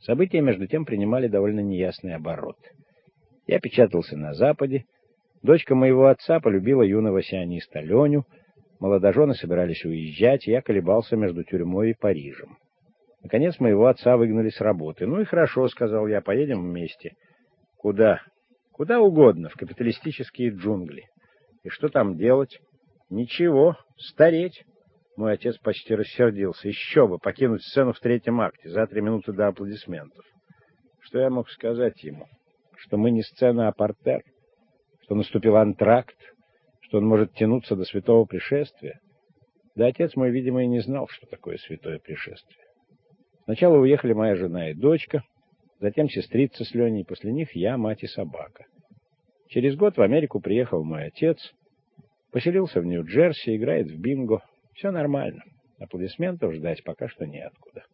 События, между тем, принимали довольно неясный оборот. Я печатался на Западе, дочка моего отца полюбила юного сиониста Леню, молодожены собирались уезжать, я колебался между тюрьмой и Парижем. Наконец, моего отца выгнали с работы. «Ну и хорошо», — сказал я, — «поедем вместе». «Куда?» «Куда угодно, в капиталистические джунгли». «И что там делать?» «Ничего, стареть». Мой отец почти рассердился. Еще бы, покинуть сцену в третьем акте, за три минуты до аплодисментов. Что я мог сказать ему? Что мы не сцена, а портер? Что наступил антракт? Что он может тянуться до святого пришествия? Да отец мой, видимо, и не знал, что такое святое пришествие. Сначала уехали моя жена и дочка, затем сестрица с Леней, после них я, мать и собака. Через год в Америку приехал мой отец, поселился в Нью-Джерси, играет в бинго, все нормально. Аплодисментов ждать пока что неоткуда.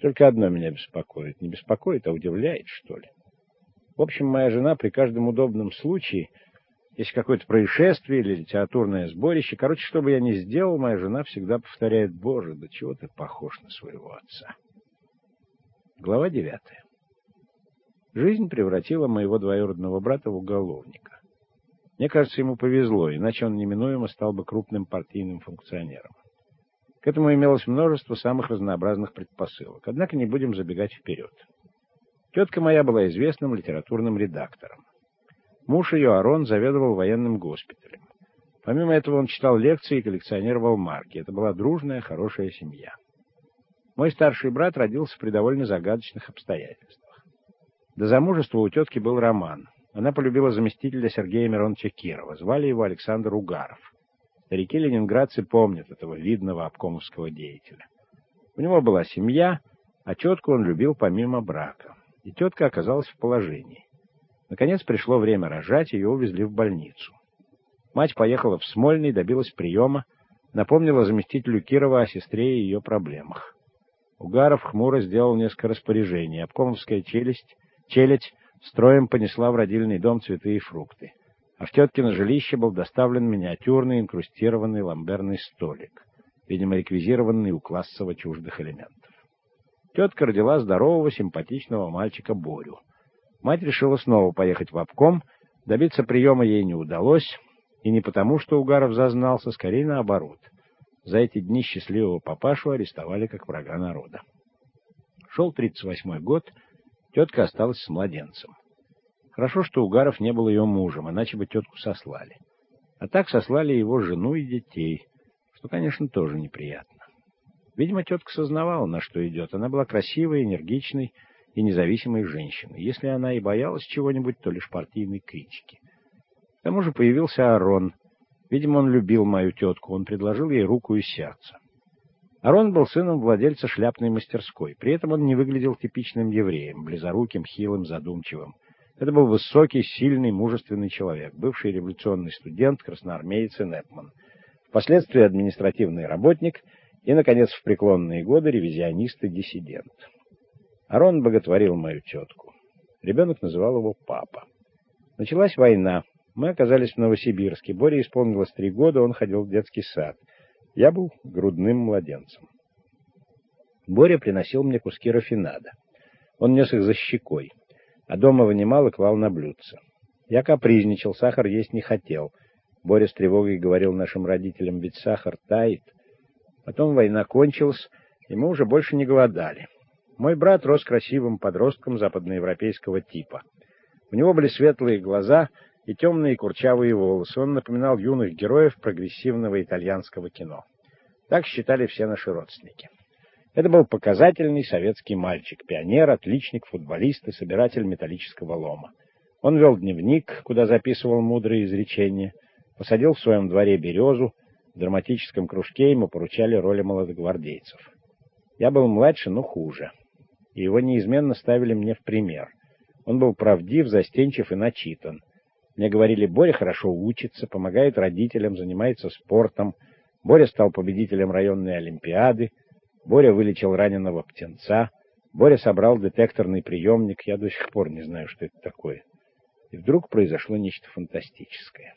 Только одно меня беспокоит. Не беспокоит, а удивляет, что ли. В общем, моя жена при каждом удобном случае, если какое-то происшествие или литературное сборище, короче, что бы я ни сделал, моя жена всегда повторяет, «Боже, да чего ты похож на своего отца?» Глава девятая. Жизнь превратила моего двоюродного брата в уголовника. Мне кажется, ему повезло, иначе он неминуемо стал бы крупным партийным функционером. К этому имелось множество самых разнообразных предпосылок. Однако не будем забегать вперед. Тетка моя была известным литературным редактором. Муж ее, Арон, заведовал военным госпиталем. Помимо этого он читал лекции и коллекционировал марки. Это была дружная, хорошая семья. Мой старший брат родился при довольно загадочных обстоятельствах. До замужества у тетки был роман — она полюбила заместителя Сергея Мироновича Кирова. Звали его Александр Угаров. Старики ленинградцы помнят этого видного обкомовского деятеля. У него была семья, а тетку он любил помимо брака. И тетка оказалась в положении. Наконец пришло время рожать, ее увезли в больницу. Мать поехала в Смольный, добилась приема, напомнила заместителю Кирова о сестре и ее проблемах. Угаров хмуро сделал несколько распоряжений. Обкомовская челюсть, челядь Строем понесла в родильный дом цветы и фрукты. А в теткино жилище был доставлен миниатюрный инкрустированный ламберный столик, видимо, реквизированный у классово чуждых элементов. Тетка родила здорового, симпатичного мальчика Борю. Мать решила снова поехать в обком, добиться приема ей не удалось, и не потому, что Угаров зазнался, скорее наоборот. За эти дни счастливого папашу арестовали как врага народа. Шел 38-й год, Тетка осталась с младенцем. Хорошо, что Угаров не был ее мужем, иначе бы тетку сослали. А так сослали его жену и детей, что, конечно, тоже неприятно. Видимо, тетка сознавала, на что идет. Она была красивой, энергичной и независимой женщиной. Если она и боялась чего-нибудь, то лишь партийной критики. К тому же появился Арон. Видимо, он любил мою тетку. Он предложил ей руку и сердце. Арон был сыном владельца шляпной мастерской. При этом он не выглядел типичным евреем, близоруким, хилым, задумчивым. Это был высокий, сильный, мужественный человек, бывший революционный студент, красноармеец и Непман. Впоследствии административный работник и, наконец, в преклонные годы ревизионист и диссидент. Арон боготворил мою тетку. Ребенок называл его папа. Началась война. Мы оказались в Новосибирске. Боре исполнилось три года, он ходил в детский сад — я был грудным младенцем. Боря приносил мне куски рафинада. Он нес их за щекой, а дома вынимал и клал на блюдце. Я капризничал, сахар есть не хотел. Боря с тревогой говорил нашим родителям, ведь сахар тает. Потом война кончилась, и мы уже больше не голодали. Мой брат рос красивым подростком западноевропейского типа. У него были светлые глаза и темные курчавые волосы. Он напоминал юных героев прогрессивного итальянского кино. Так считали все наши родственники. Это был показательный советский мальчик, пионер, отличник, футболист и собиратель металлического лома. Он вел дневник, куда записывал мудрые изречения, посадил в своем дворе березу, в драматическом кружке ему поручали роли молодогвардейцев. Я был младше, но хуже, и его неизменно ставили мне в пример. Он был правдив, застенчив и начитан. Мне говорили, Боря хорошо учится, помогает родителям, занимается спортом. Боря стал победителем районной олимпиады. Боря вылечил раненого птенца. Боря собрал детекторный приемник. Я до сих пор не знаю, что это такое. И вдруг произошло нечто фантастическое.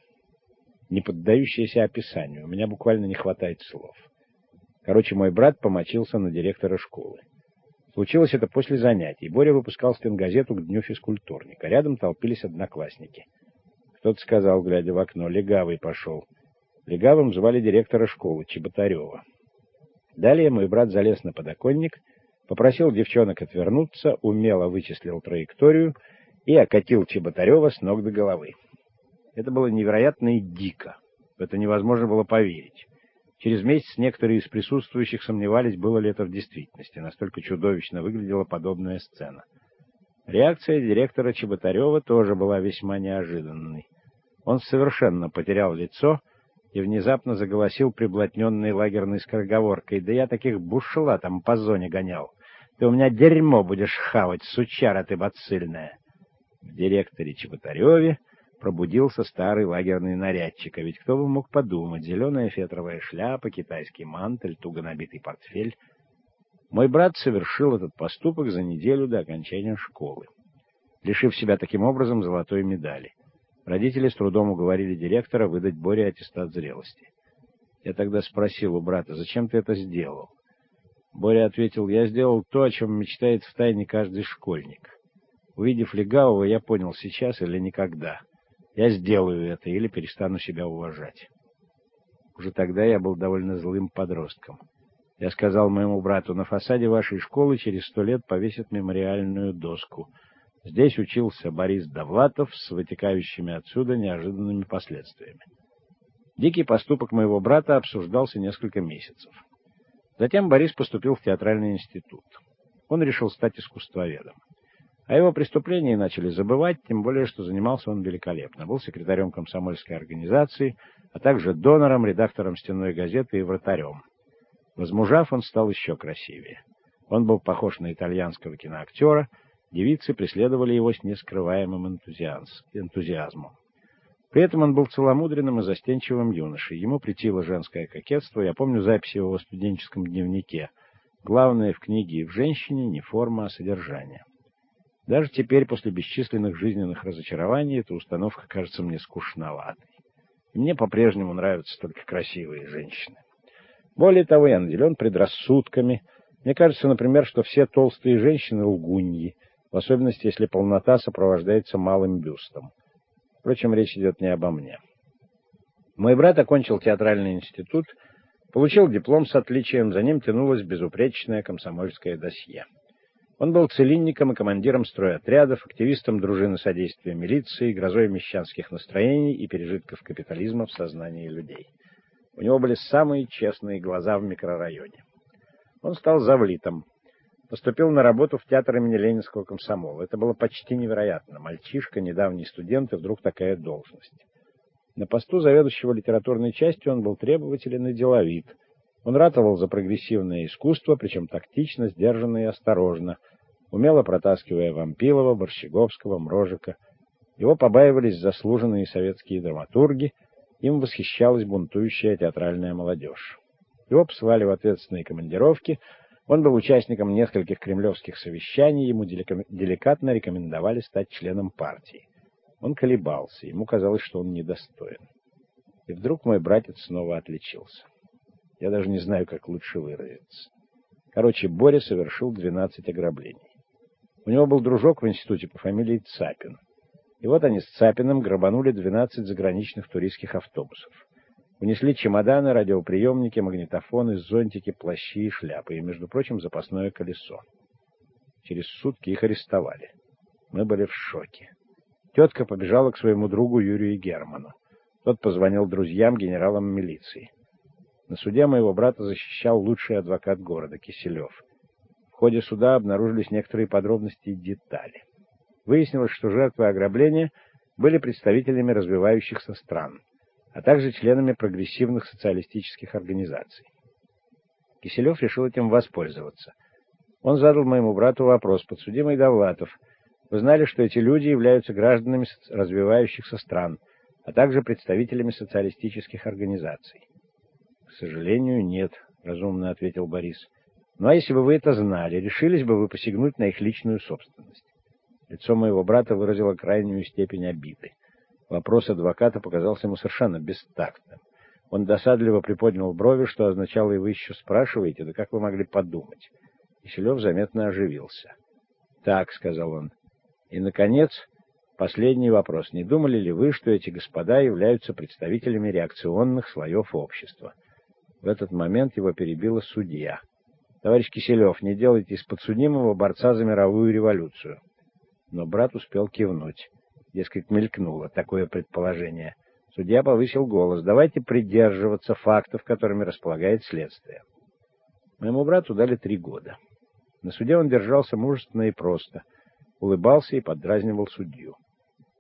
Не поддающееся описанию. У меня буквально не хватает слов. Короче, мой брат помочился на директора школы. Случилось это после занятий. Боря выпускал стенгазету к дню физкультурника. Рядом толпились одноклассники. Кто-то сказал, глядя в окно, легавый пошел. Легавым звали директора школы Чеботарева. Далее мой брат залез на подоконник, попросил девчонок отвернуться, умело вычислил траекторию и окатил Чеботарева с ног до головы. Это было невероятно и дико. В это невозможно было поверить. Через месяц некоторые из присутствующих сомневались, было ли это в действительности. Настолько чудовищно выглядела подобная сцена. Реакция директора Чеботарева тоже была весьма неожиданной. Он совершенно потерял лицо и внезапно заголосил приблотненной лагерной скороговоркой. «Да я таких бушла там по зоне гонял! Ты у меня дерьмо будешь хавать, сучара ты бацильная!» В директоре Чеботареве пробудился старый лагерный нарядчик, а ведь кто бы мог подумать, зеленая фетровая шляпа, китайский мантель, туго набитый портфель. Мой брат совершил этот поступок за неделю до окончания школы, лишив себя таким образом золотой медали. Родители с трудом уговорили директора выдать Боре аттестат зрелости. Я тогда спросил у брата, зачем ты это сделал? Боря ответил, я сделал то, о чем мечтает в тайне каждый школьник. Увидев легавого, я понял сейчас или никогда. Я сделаю это или перестану себя уважать. Уже тогда я был довольно злым подростком. Я сказал моему брату, на фасаде вашей школы через сто лет повесят мемориальную доску. Здесь учился Борис Довлатов с вытекающими отсюда неожиданными последствиями. Дикий поступок моего брата обсуждался несколько месяцев. Затем Борис поступил в театральный институт. Он решил стать искусствоведом. О его преступлении начали забывать, тем более, что занимался он великолепно. Был секретарем комсомольской организации, а также донором, редактором стенной газеты и вратарем. Возмужав, он стал еще красивее. Он был похож на итальянского киноактера, девицы преследовали его с нескрываемым энтузиазмом. При этом он был целомудренным и застенчивым юношей. Ему претило женское кокетство. Я помню записи в его студенческом дневнике. Главное в книге и в женщине не форма, а содержание. Даже теперь, после бесчисленных жизненных разочарований, эта установка кажется мне скучноватой. И мне по-прежнему нравятся только красивые женщины. Более того, я наделен предрассудками. Мне кажется, например, что все толстые женщины — лгуньи, в особенности, если полнота сопровождается малым бюстом. Впрочем, речь идет не обо мне. Мой брат окончил театральный институт, получил диплом с отличием, за ним тянулось безупречное комсомольское досье. Он был целинником и командиром стройотрядов, активистом дружины содействия милиции, грозой мещанских настроений и пережитков капитализма в сознании людей. У него были самые честные глаза в микрорайоне. Он стал завлитом. Поступил на работу в театр имени Ленинского комсомола. Это было почти невероятно. Мальчишка, недавний студент, и вдруг такая должность. На посту заведующего литературной частью он был требователен и деловит. Он ратовал за прогрессивное искусство, причем тактично, сдержанно и осторожно — умело протаскивая Вампилова, Борщеговского, Мрожика. Его побаивались заслуженные советские драматурги, им восхищалась бунтующая театральная молодежь. Его посылали в ответственные командировки, он был участником нескольких кремлевских совещаний, ему деликатно рекомендовали стать членом партии. Он колебался, ему казалось, что он недостоин. И вдруг мой братец снова отличился. Я даже не знаю, как лучше выразиться. Короче, Боря совершил 12 ограблений. У него был дружок в институте по фамилии Цапин. И вот они с Цапиным грабанули 12 заграничных туристских автобусов. Унесли чемоданы, радиоприемники, магнитофоны, зонтики, плащи и шляпы, и, между прочим, запасное колесо. Через сутки их арестовали. Мы были в шоке. Тетка побежала к своему другу Юрию Герману. Тот позвонил друзьям, генералам милиции. На суде моего брата защищал лучший адвокат города, Киселев ходе суда обнаружились некоторые подробности и детали. Выяснилось, что жертвы ограбления были представителями развивающихся стран, а также членами прогрессивных социалистических организаций. Киселев решил этим воспользоваться. Он задал моему брату вопрос, подсудимый Довлатов. Вы знали, что эти люди являются гражданами развивающихся стран, а также представителями социалистических организаций? — К сожалению, нет, — разумно ответил Борис. Ну а если бы вы это знали, решились бы вы посягнуть на их личную собственность? Лицо моего брата выразило крайнюю степень обиды. Вопрос адвоката показался ему совершенно бестактным. Он досадливо приподнял брови, что означало, и вы еще спрашиваете, да как вы могли подумать? Киселев заметно оживился. «Так», — сказал он, — «и, наконец, последний вопрос. Не думали ли вы, что эти господа являются представителями реакционных слоев общества?» В этот момент его перебила судья. «Товарищ Киселев, не делайте из подсудимого борца за мировую революцию». Но брат успел кивнуть. Дескать, мелькнуло такое предположение. Судья повысил голос. «Давайте придерживаться фактов, которыми располагает следствие». Моему брату дали три года. На суде он держался мужественно и просто, улыбался и поддразнивал судью.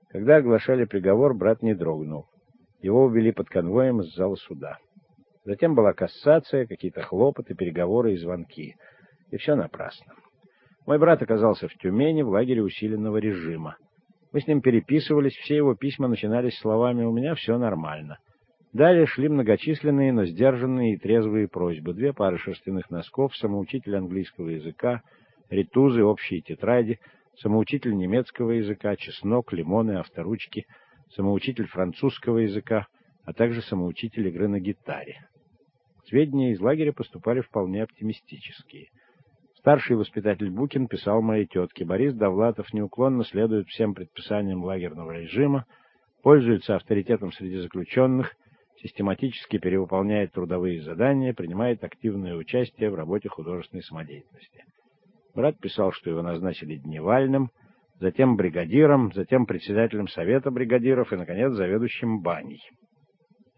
Когда оглашали приговор, брат не дрогнул. Его увели под конвоем из зала суда. Затем была кассация, какие-то хлопоты, переговоры и звонки. И все напрасно. Мой брат оказался в Тюмени в лагере усиленного режима. Мы с ним переписывались, все его письма начинались словами «У меня все нормально». Далее шли многочисленные, но сдержанные и трезвые просьбы. Две пары шерстяных носков, самоучитель английского языка, ритузы, общие тетради, самоучитель немецкого языка, чеснок, лимоны, авторучки, самоучитель французского языка, а также самоучитель игры на гитаре. Сведения из лагеря поступали вполне оптимистические. Старший воспитатель Букин писал моей тетке, Борис Довлатов неуклонно следует всем предписаниям лагерного режима, пользуется авторитетом среди заключенных, систематически перевыполняет трудовые задания, принимает активное участие в работе художественной самодеятельности. Брат писал, что его назначили дневальным, затем бригадиром, затем председателем совета бригадиров и, наконец, заведующим баней.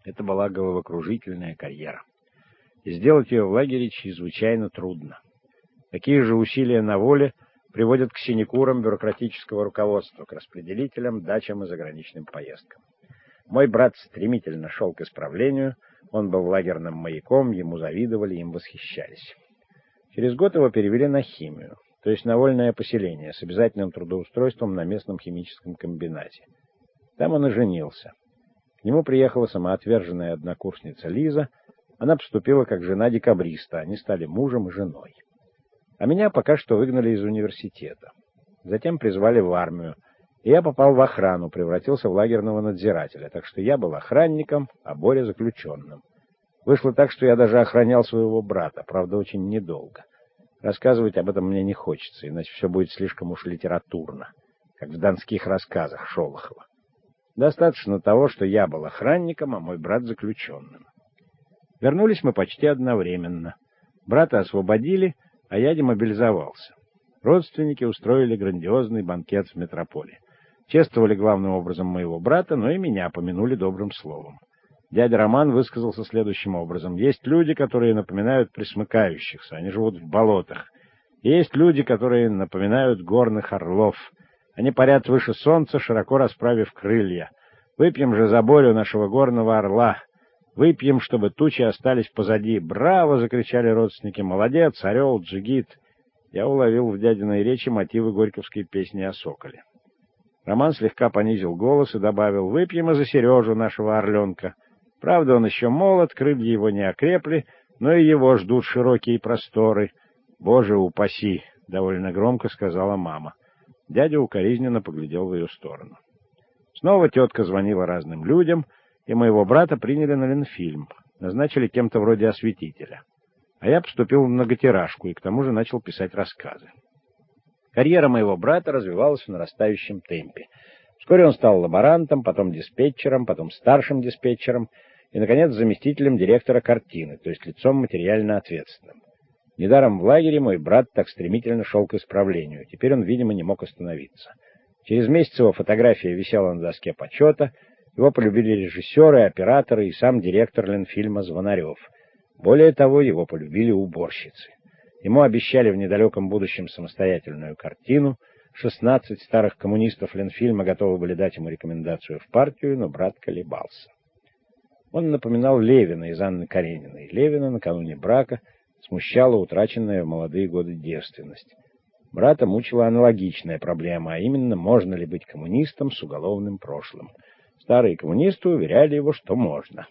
Это была головокружительная карьера. И сделать ее в лагере чрезвычайно трудно. Такие же усилия на воле приводят к синекурам бюрократического руководства, к распределителям, дачам и заграничным поездкам. Мой брат стремительно шел к исправлению, он был лагерным маяком, ему завидовали, им восхищались. Через год его перевели на химию, то есть на вольное поселение с обязательным трудоустройством на местном химическом комбинате. Там он и женился. К нему приехала самоотверженная однокурсница Лиза, она поступила как жена декабриста, они стали мужем и женой. А меня пока что выгнали из университета. Затем призвали в армию, и я попал в охрану, превратился в лагерного надзирателя, так что я был охранником, а Боря заключенным. Вышло так, что я даже охранял своего брата, правда, очень недолго. Рассказывать об этом мне не хочется, иначе все будет слишком уж литературно, как в донских рассказах Шолохова. Достаточно того, что я был охранником, а мой брат заключенным. Вернулись мы почти одновременно. Брата освободили, а я демобилизовался. Родственники устроили грандиозный банкет в метрополе. Чествовали главным образом моего брата, но и меня помянули добрым словом. Дядя Роман высказался следующим образом. Есть люди, которые напоминают присмыкающихся, они живут в болотах. Есть люди, которые напоминают горных орлов. Они парят выше солнца, широко расправив крылья. Выпьем же за Борю нашего горного орла. Выпьем, чтобы тучи остались позади. «Браво!» — закричали родственники. «Молодец! Орел! Джигит!» Я уловил в дядиной речи мотивы горьковской песни о соколе. Роман слегка понизил голос и добавил, «Выпьем и за Сережу, нашего орленка. Правда, он еще молод, крылья его не окрепли, но и его ждут широкие просторы. Боже упаси!» — довольно громко сказала мама. Дядя укоризненно поглядел в ее сторону. Снова тетка звонила разным людям, и моего брата приняли на Ленфильм, назначили кем-то вроде осветителя. А я поступил в многотиражку и к тому же начал писать рассказы. Карьера моего брата развивалась в нарастающем темпе. Вскоре он стал лаборантом, потом диспетчером, потом старшим диспетчером и, наконец, заместителем директора картины, то есть лицом материально ответственным. Недаром в лагере мой брат так стремительно шел к исправлению. Теперь он, видимо, не мог остановиться. Через месяц его фотография висела на доске почета, его полюбили режиссеры, операторы и сам директор Ленфильма Звонарев. Более того, его полюбили уборщицы. Ему обещали в недалеком будущем самостоятельную картину. 16 старых коммунистов Ленфильма готовы были дать ему рекомендацию в партию, но брат колебался. Он напоминал Левина из Анны Карениной. Левина накануне брака смущала утраченная в молодые годы девственность. Брата мучила аналогичная проблема, а именно, можно ли быть коммунистом с уголовным прошлым. Старые коммунисты уверяли его, что можно.